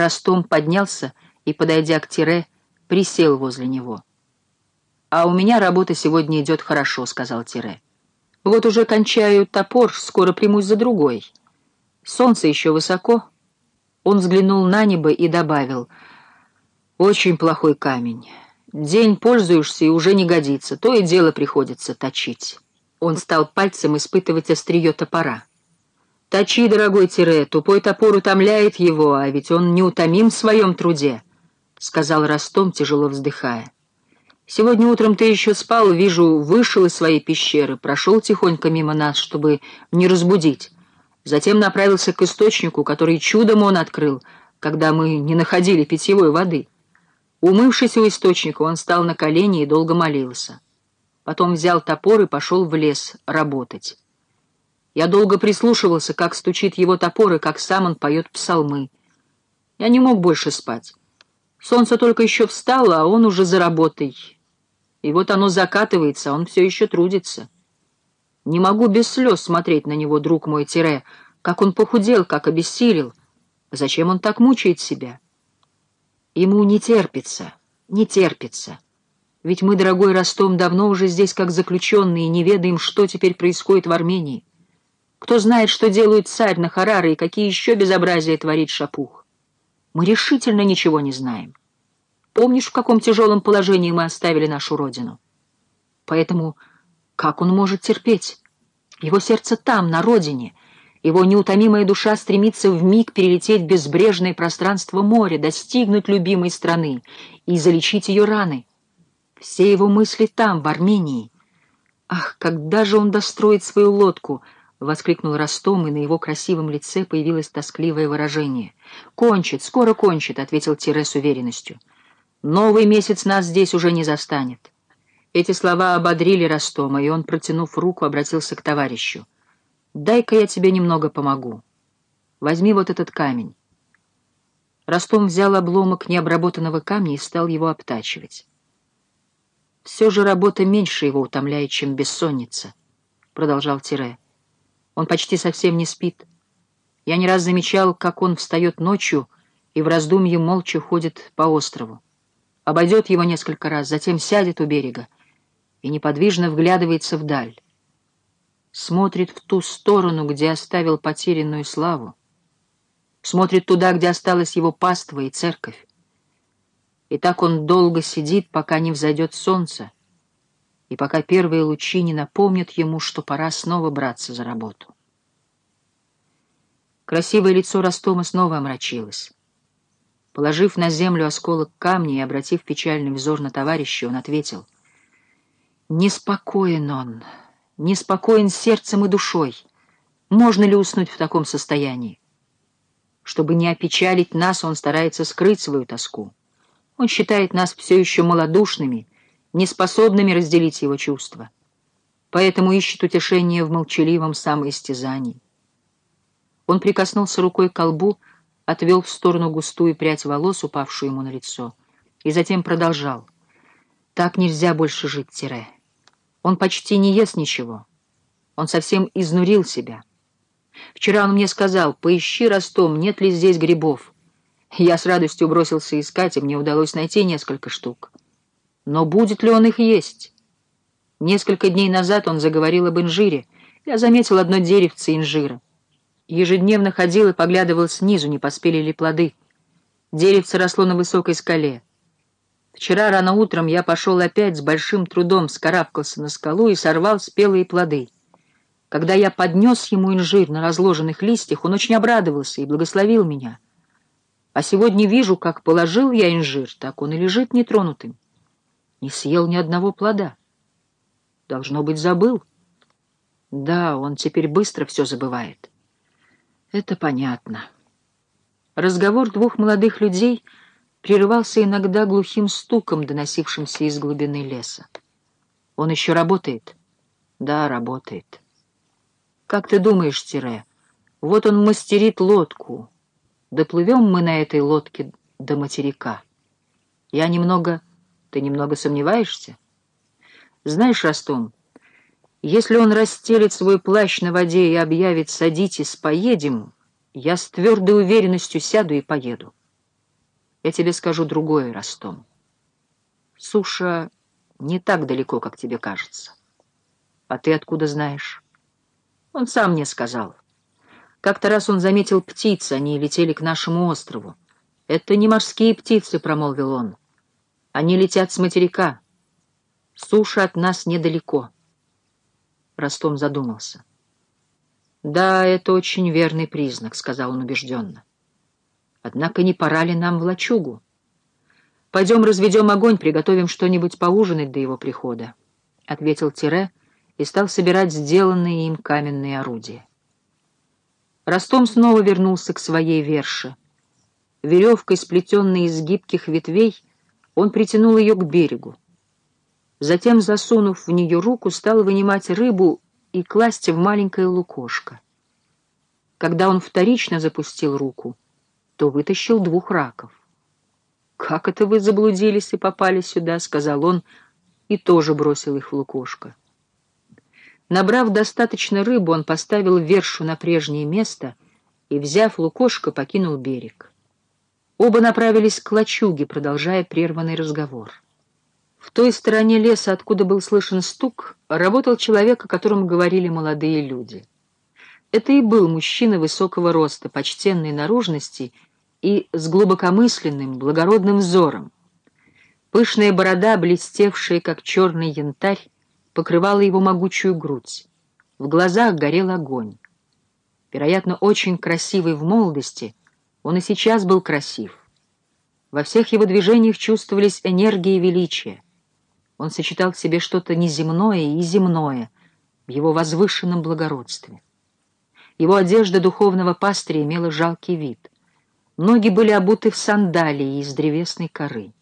Ростом поднялся и, подойдя к тире, присел возле него. «А у меня работа сегодня идет хорошо», — сказал Тире. «Вот уже кончаю топор, скоро примусь за другой. Солнце еще высоко». Он взглянул на небо и добавил, «Очень плохой камень. День пользуешься и уже не годится, то и дело приходится точить». Он стал пальцем испытывать острие топора. «Точи, дорогой Тире, тупой топор утомляет его, а ведь он неутомим в своем труде», — сказал Ростом, тяжело вздыхая. «Сегодня утром ты еще спал, вижу, вышел из своей пещеры, прошел тихонько мимо нас, чтобы не разбудить. Затем направился к источнику, который чудом он открыл, когда мы не находили питьевой воды. Умывшись у источника, он стал на колени и долго молился. Потом взял топор и пошел в лес работать». Я долго прислушивался, как стучит его топор и как сам он поет псалмы. Я не мог больше спать. Солнце только еще встало, а он уже за работой. И вот оно закатывается, а он все еще трудится. Не могу без слез смотреть на него, друг мой Тире, как он похудел, как обессилел. Зачем он так мучает себя? Ему не терпится, не терпится. Ведь мы, дорогой Ростом, давно уже здесь как заключенные, не ведаем, что теперь происходит в Армении. Кто знает, что делают царь на Хараре и какие еще безобразия творит Шапух? Мы решительно ничего не знаем. Помнишь, в каком тяжелом положении мы оставили нашу родину? Поэтому как он может терпеть? Его сердце там, на родине. Его неутомимая душа стремится вмиг перелететь в безбрежное пространство моря, достигнуть любимой страны и залечить ее раны. Все его мысли там, в Армении. Ах, когда же он достроит свою лодку —— воскликнул Ростом, и на его красивом лице появилось тоскливое выражение. «Кончит, скоро кончит», — ответил Тире с уверенностью. «Новый месяц нас здесь уже не застанет». Эти слова ободрили Ростома, и он, протянув руку, обратился к товарищу. «Дай-ка я тебе немного помогу. Возьми вот этот камень». Ростом взял обломок необработанного камня и стал его обтачивать. «Все же работа меньше его утомляет, чем бессонница», — продолжал Тире. Он почти совсем не спит. Я не раз замечал, как он встает ночью и в раздумье молча ходит по острову. Обойдет его несколько раз, затем сядет у берега и неподвижно вглядывается вдаль. Смотрит в ту сторону, где оставил потерянную славу. Смотрит туда, где осталась его паства и церковь. И так он долго сидит, пока не взойдет солнце, и пока первые лучи не напомнят ему, что пора снова браться за работу. Красивое лицо Ростома снова омрачилось. Положив на землю осколок камня и обратив печальный взор на товарища, он ответил, «Неспокоен он, неспокоен сердцем и душой. Можно ли уснуть в таком состоянии? Чтобы не опечалить нас, он старается скрыть свою тоску. Он считает нас все еще малодушными, неспособными разделить его чувства. Поэтому ищет утешение в молчаливом самоистязании. Он прикоснулся рукой к колбу, отвел в сторону густую прядь волос, упавшую ему на лицо, и затем продолжал. «Так нельзя больше жить, Тире. Он почти не ест ничего. Он совсем изнурил себя. Вчера он мне сказал, поищи, Ростом, нет ли здесь грибов. Я с радостью бросился искать, и мне удалось найти несколько штук. Но будет ли он их есть? Несколько дней назад он заговорил об инжире. Я заметил одно деревце инжира. Ежедневно ходил и поглядывал снизу, не поспели ли плоды. Деревце росло на высокой скале. Вчера рано утром я пошел опять с большим трудом, скарабкался на скалу и сорвал спелые плоды. Когда я поднес ему инжир на разложенных листьях, он очень обрадовался и благословил меня. А сегодня вижу, как положил я инжир, так он и лежит нетронутым не съел ни одного плода. Должно быть, забыл. Да, он теперь быстро все забывает. Это понятно. Разговор двух молодых людей прерывался иногда глухим стуком, доносившимся из глубины леса. Он еще работает? Да, работает. Как ты думаешь, Тире, вот он мастерит лодку. Доплывем мы на этой лодке до материка. Я немного ты немного сомневаешься? Знаешь, Ростом, если он расстелит свой плащ на воде и объявит «садитесь, поедем», я с твердой уверенностью сяду и поеду. Я тебе скажу другое, Ростом. Суша не так далеко, как тебе кажется. А ты откуда знаешь? Он сам мне сказал. Как-то раз он заметил птиц, они летели к нашему острову. «Это не морские птицы», — промолвил он. «Они летят с материка. Суша от нас недалеко». Ростом задумался. «Да, это очень верный признак», — сказал он убежденно. «Однако не пора ли нам в лачугу? Пойдем разведем огонь, приготовим что-нибудь поужинать до его прихода», — ответил Тире и стал собирать сделанные им каменные орудия. Ростом снова вернулся к своей верше. Веревкой, сплетенной из гибких ветвей, он притянул ее к берегу. Затем, засунув в нее руку, стал вынимать рыбу и класть в маленькое лукошко. Когда он вторично запустил руку, то вытащил двух раков. «Как это вы заблудились и попали сюда?» — сказал он, и тоже бросил их в лукошко. Набрав достаточно рыбы, он поставил вершу на прежнее место и, взяв лукошко, покинул берег. Оба направились к лачуге, продолжая прерванный разговор. В той стороне леса, откуда был слышен стук, работал человек, о котором говорили молодые люди. Это и был мужчина высокого роста, почтенной наружности и с глубокомысленным, благородным взором. Пышная борода, блестевшая, как черный янтарь, покрывала его могучую грудь. В глазах горел огонь. Вероятно, очень красивый в молодости, он и сейчас был красив. Во всех его движениях чувствовались энергия и величие. Он сочетал в себе что-то неземное и земное в его возвышенном благородстве. Его одежда духовного пастыря имела жалкий вид. Ноги были обуты в сандалии из древесной коры.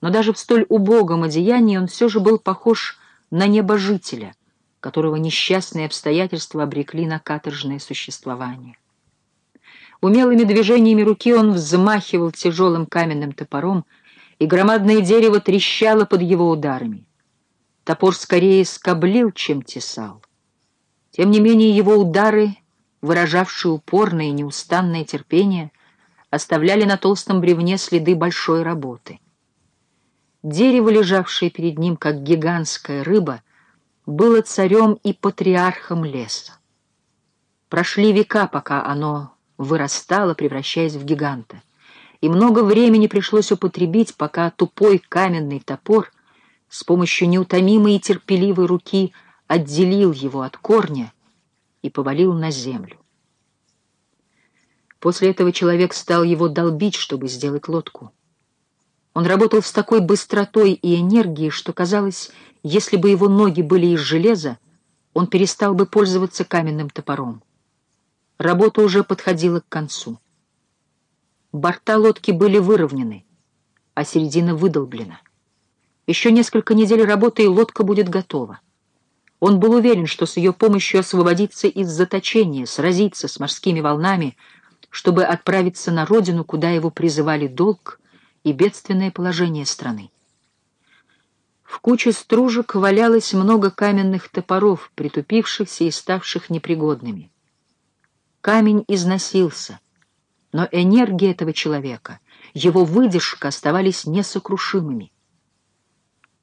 Но даже в столь убогом одеянии он все же был похож на небожителя, которого несчастные обстоятельства обрекли на каторжное существование. Умелыми движениями руки он взмахивал тяжелым каменным топором, и громадное дерево трещало под его ударами. Топор скорее скоблил, чем тесал. Тем не менее его удары, выражавшие упорное и неустанное терпение, оставляли на толстом бревне следы большой работы. Дерево, лежавшее перед ним, как гигантская рыба, было царем и патриархом леса. Прошли века, пока оно вырастало, превращаясь в гиганта и много времени пришлось употребить, пока тупой каменный топор с помощью неутомимой и терпеливой руки отделил его от корня и повалил на землю. После этого человек стал его долбить, чтобы сделать лодку. Он работал с такой быстротой и энергией, что казалось, если бы его ноги были из железа, он перестал бы пользоваться каменным топором. Работа уже подходила к концу. Борта лодки были выровнены, а середина выдолблена. Еще несколько недель работы, и лодка будет готова. Он был уверен, что с ее помощью освободиться из заточения, сразиться с морскими волнами, чтобы отправиться на родину, куда его призывали долг и бедственное положение страны. В куче стружек валялось много каменных топоров, притупившихся и ставших непригодными. Камень износился — но энергия этого человека, его выдержка оставались несокрушимыми.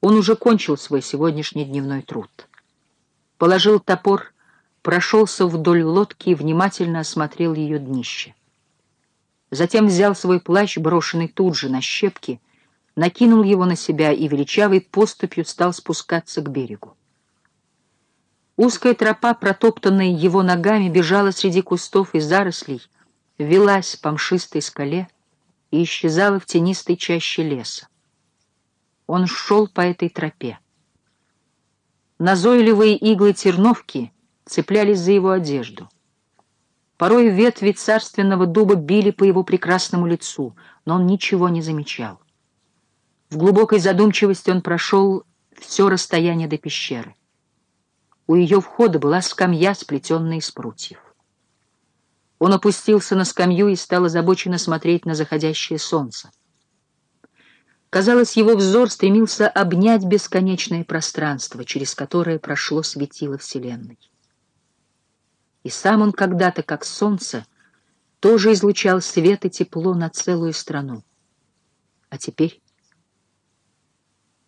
Он уже кончил свой сегодняшний дневной труд. Положил топор, прошелся вдоль лодки и внимательно осмотрел ее днище. Затем взял свой плащ, брошенный тут же на щепки, накинул его на себя и величавой поступью стал спускаться к берегу. Узкая тропа, протоптанная его ногами, бежала среди кустов и зарослей, велась по мшистой скале и исчезала в тенистой чаще леса. Он шел по этой тропе. Назойливые иглы терновки цеплялись за его одежду. Порой ветви царственного дуба били по его прекрасному лицу, но он ничего не замечал. В глубокой задумчивости он прошел все расстояние до пещеры. У ее входа была скамья, сплетенная из прутьев. Он опустился на скамью и стал озабоченно смотреть на заходящее солнце. Казалось, его взор стремился обнять бесконечное пространство, через которое прошло светило Вселенной. И сам он когда-то, как солнце, тоже излучал свет и тепло на целую страну. А теперь...